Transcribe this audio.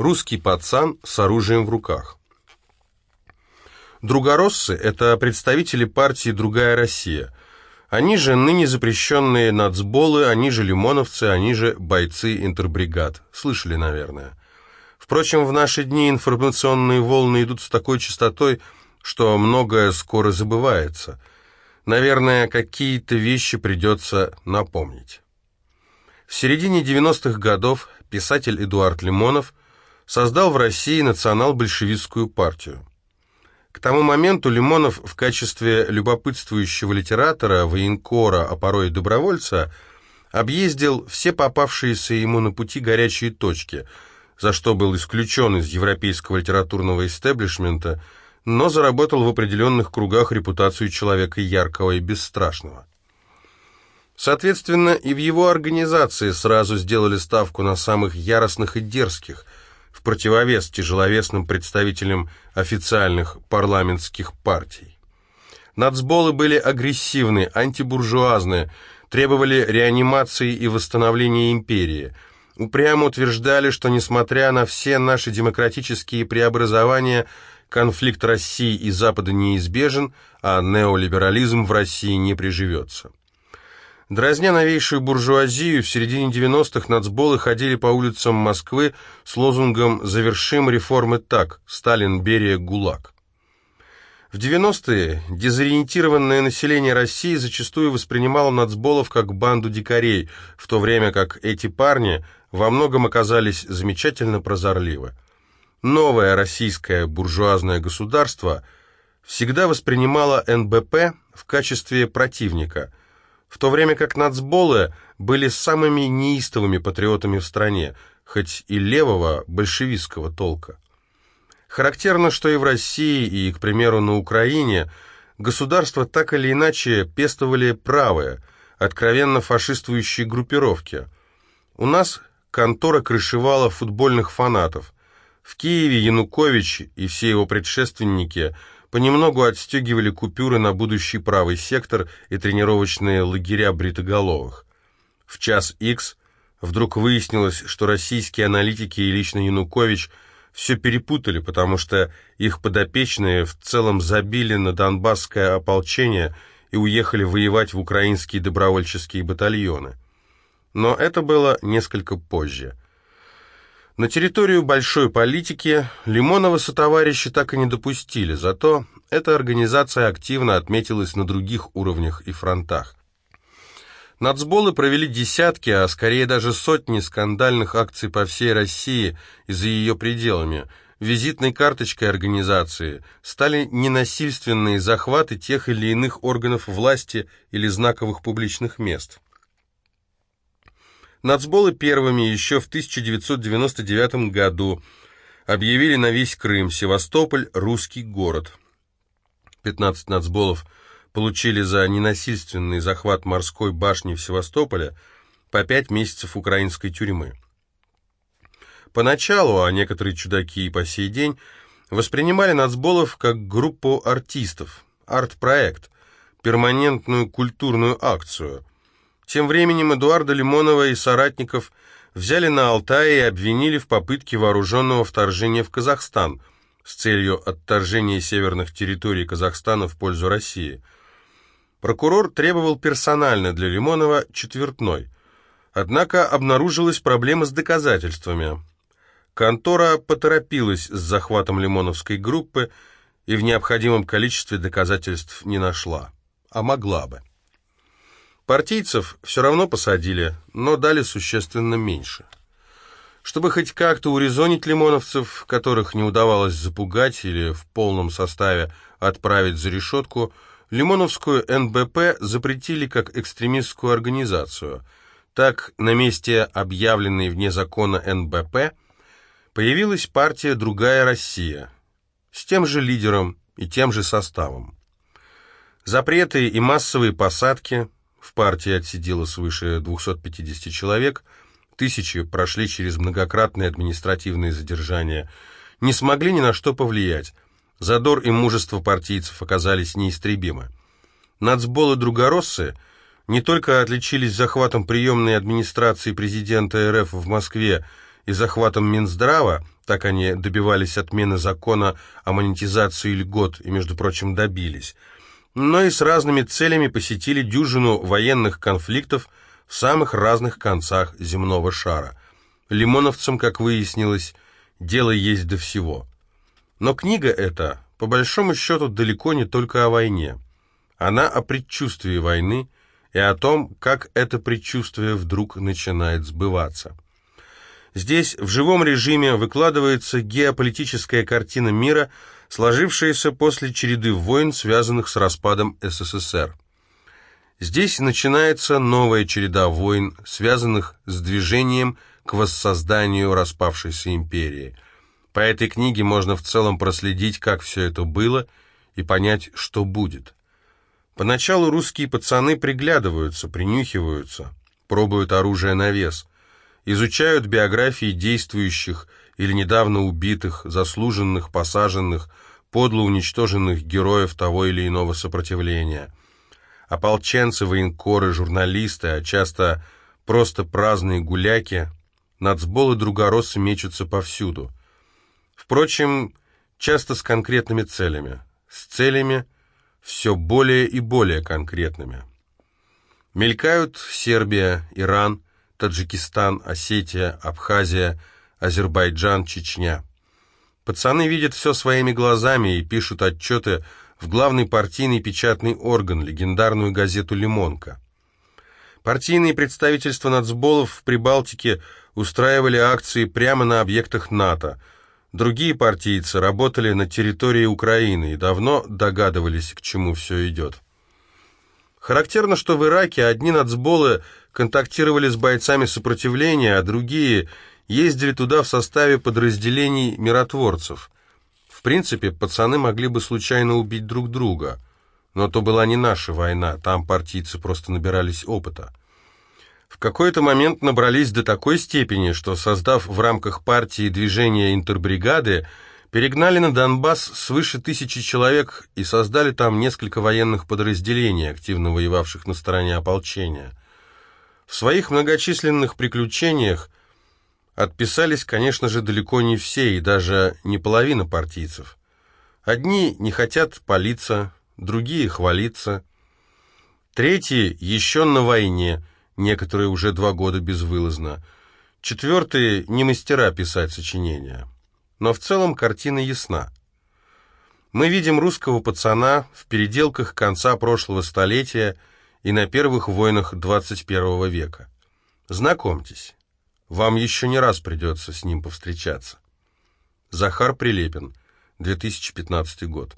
Русский пацан с оружием в руках. Другороссы – это представители партии «Другая Россия». Они же ныне запрещенные нацболы, они же лимоновцы, они же бойцы интербригад. Слышали, наверное. Впрочем, в наши дни информационные волны идут с такой частотой, что многое скоро забывается. Наверное, какие-то вещи придется напомнить. В середине 90-х годов писатель Эдуард Лимонов создал в России национал-большевистскую партию. К тому моменту Лимонов в качестве любопытствующего литератора, военкора, а порой и добровольца, объездил все попавшиеся ему на пути горячие точки, за что был исключен из европейского литературного истеблишмента, но заработал в определенных кругах репутацию человека яркого и бесстрашного. Соответственно, и в его организации сразу сделали ставку на самых яростных и дерзких – в противовес тяжеловесным представителям официальных парламентских партий. Нацболы были агрессивны, антибуржуазные, требовали реанимации и восстановления империи, упрямо утверждали, что несмотря на все наши демократические преобразования, конфликт России и Запада неизбежен, а неолиберализм в России не приживется. Дразня новейшую буржуазию, в середине 90-х нацболы ходили по улицам Москвы с лозунгом «Завершим реформы так. Сталин, Берия, ГУЛАГ». В 90-е дезориентированное население России зачастую воспринимало нацболов как банду дикарей, в то время как эти парни во многом оказались замечательно прозорливы. Новое российское буржуазное государство всегда воспринимало НБП в качестве противника – в то время как нацболы были самыми неистовыми патриотами в стране, хоть и левого большевистского толка. Характерно, что и в России, и, к примеру, на Украине государства так или иначе пестовали правые, откровенно фашистующие группировки. У нас контора крышевала футбольных фанатов. В Киеве Янукович и все его предшественники – понемногу отстегивали купюры на будущий правый сектор и тренировочные лагеря бритоголовых. В час X вдруг выяснилось, что российские аналитики и лично Янукович все перепутали, потому что их подопечные в целом забили на донбасское ополчение и уехали воевать в украинские добровольческие батальоны. Но это было несколько позже. На территорию большой политики Лимонова сотоварищи так и не допустили, зато эта организация активно отметилась на других уровнях и фронтах. Нацболы провели десятки, а скорее даже сотни скандальных акций по всей России и за ее пределами. Визитной карточкой организации стали ненасильственные захваты тех или иных органов власти или знаковых публичных мест. Нацболы первыми еще в 1999 году объявили на весь Крым Севастополь русский город. 15 нацболов получили за ненасильственный захват морской башни в Севастополе по пять месяцев украинской тюрьмы. Поначалу, а некоторые чудаки и по сей день, воспринимали нацболов как группу артистов, арт-проект, перманентную культурную акцию, тем временем Эдуарда Лимонова и соратников взяли на Алтай и обвинили в попытке вооруженного вторжения в Казахстан с целью отторжения северных территорий Казахстана в пользу России. Прокурор требовал персонально для Лимонова четвертной. Однако обнаружилась проблема с доказательствами. Контора поторопилась с захватом лимоновской группы и в необходимом количестве доказательств не нашла, а могла бы. Партийцев все равно посадили, но дали существенно меньше. Чтобы хоть как-то урезонить лимоновцев, которых не удавалось запугать или в полном составе отправить за решетку, Лимоновскую НБП запретили как экстремистскую организацию. Так, на месте объявленной вне закона НБП появилась партия «Другая Россия» с тем же лидером и тем же составом. Запреты и массовые посадки – в партии отсидело свыше 250 человек, тысячи прошли через многократные административные задержания, не смогли ни на что повлиять. Задор и мужество партийцев оказались неистребимы. Нацболы Другороссы не только отличились захватом приемной администрации президента РФ в Москве и захватом Минздрава, так они добивались отмены закона о монетизации льгот и, между прочим, добились, но и с разными целями посетили дюжину военных конфликтов в самых разных концах земного шара. Лимоновцам, как выяснилось, дело есть до всего. Но книга эта, по большому счету, далеко не только о войне. Она о предчувствии войны и о том, как это предчувствие вдруг начинает сбываться. Здесь в живом режиме выкладывается геополитическая картина мира, сложившаяся после череды войн, связанных с распадом СССР. Здесь начинается новая череда войн, связанных с движением к воссозданию распавшейся империи. По этой книге можно в целом проследить, как все это было, и понять, что будет. Поначалу русские пацаны приглядываются, принюхиваются, пробуют оружие на вес – изучают биографии действующих или недавно убитых, заслуженных, посаженных, подло уничтоженных героев того или иного сопротивления. Ополченцы, военкоры, журналисты, а часто просто праздные гуляки, нацболы другороссы мечутся повсюду. Впрочем, часто с конкретными целями. С целями все более и более конкретными. Мелькают Сербия, Иран, Таджикистан, Осетия, Абхазия, Азербайджан, Чечня. Пацаны видят все своими глазами и пишут отчеты в главный партийный печатный орган, легендарную газету «Лимонка». Партийные представительства нацболов в Прибалтике устраивали акции прямо на объектах НАТО. Другие партийцы работали на территории Украины и давно догадывались, к чему все идет. Характерно, что в Ираке одни нацболы контактировали с бойцами сопротивления, а другие ездили туда в составе подразделений миротворцев. В принципе, пацаны могли бы случайно убить друг друга, но то была не наша война, там партийцы просто набирались опыта. В какой-то момент набрались до такой степени, что, создав в рамках партии движение интербригады, перегнали на Донбасс свыше тысячи человек и создали там несколько военных подразделений, активно воевавших на стороне ополчения. В своих многочисленных приключениях отписались, конечно же, далеко не все и даже не половина партийцев. Одни не хотят палиться, другие хвалиться. Третьи еще на войне, некоторые уже два года безвылазно. Четвертые не мастера писать сочинения но в целом картина ясна. Мы видим русского пацана в переделках конца прошлого столетия и на первых войнах 21 века. Знакомьтесь, вам еще не раз придется с ним повстречаться. Захар Прилепин, 2015 год.